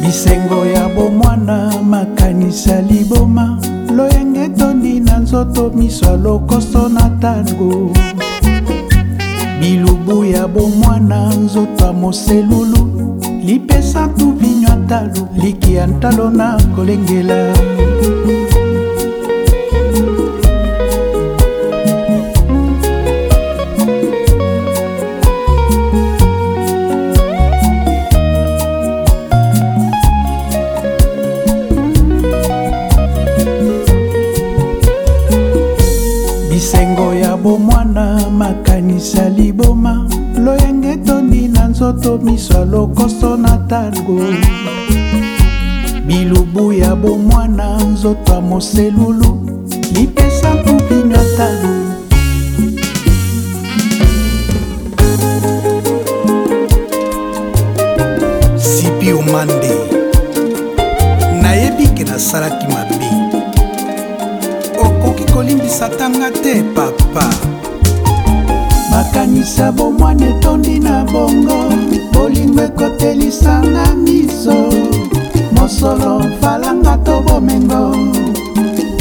bisengo ya bomwana makanisa liboma loyenge etondi na nzoto miso alokoso na ntango bilubu ya bomwana nzoto ya moselulu lipesa tuvinyo atalu likia ntalo na kolengela nzoto miso alokoso na tango bilubu ya bomwana nzoto ya moselulu lipesa nkupinga talo sipi omande nayebi ke nasalaki mabe okoki kolimbisa tanga te papa makanisa bomwana etondi na bongo bolingo ekotelisanga miso mosolo falanga to bomengo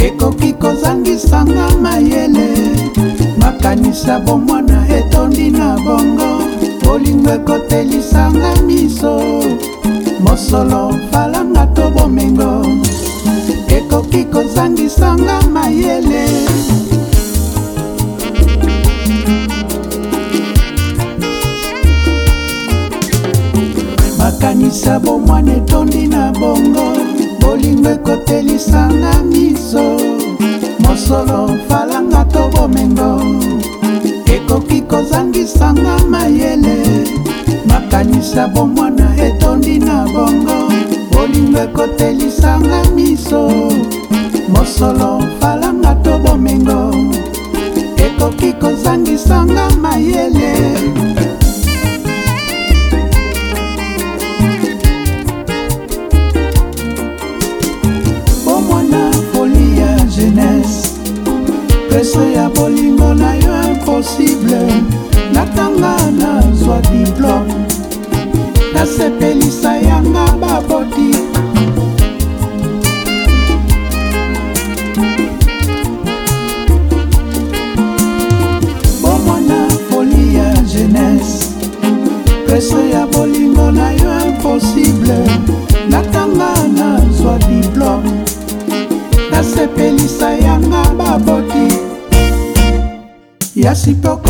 ekoki kozangisanga mayele makanisa bomwana etondi na bongo bolingo ekotelisanga miso mosolo ata bomwana etondi na bongo bolingo ekotelisanga miso mosolo falanga to bomengo ekoki kozangisanga mayele makanisa bomwana etondi na bongo bolingo ekotelisanga miso mosolo falanga to bomengo ekoki kozangisanga mayele kanisa yanga baboti bomwana foli ya jeunesse preso ya bolingo na yo impossible natanga nazwa diplome nasepelisa yanga baboti ya sipoko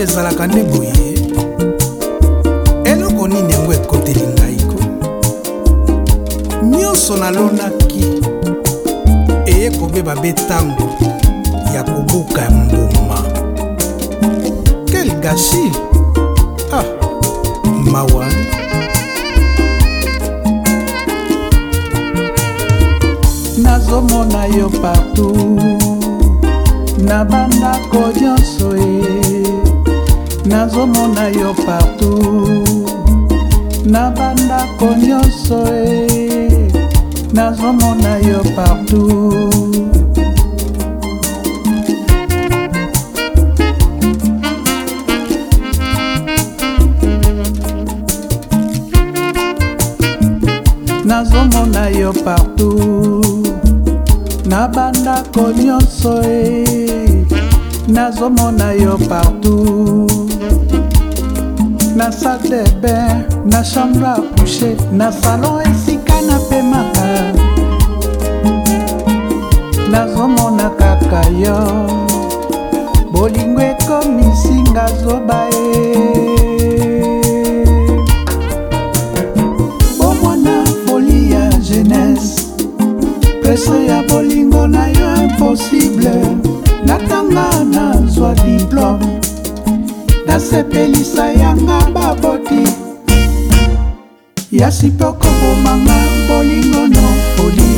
oyo ezalaka nde boye eloko nini yango ekoteli ngai ko nyonso nalonaki eye kobeba be ntango ya kobuka mbuma kel gashi ah mawa nazomona yo partout na bandako nyonso e eh. nazomona yo partout na bandako nyonso e nazomona yo partout nazomona yo partout na bandako nyonso e nazomona yo partout na salle de bain na chambre à coucher na salon esika na pemaka nazomona kaka yo bolingo ekomisinga zoba ye prese ya bolingo na yo impossible natanga nazwa diplome nasepelisa yanga baboti ya sipoko bomanga bolingo no foli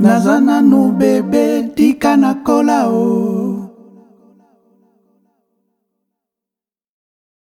naza nanu bebe tika nakola o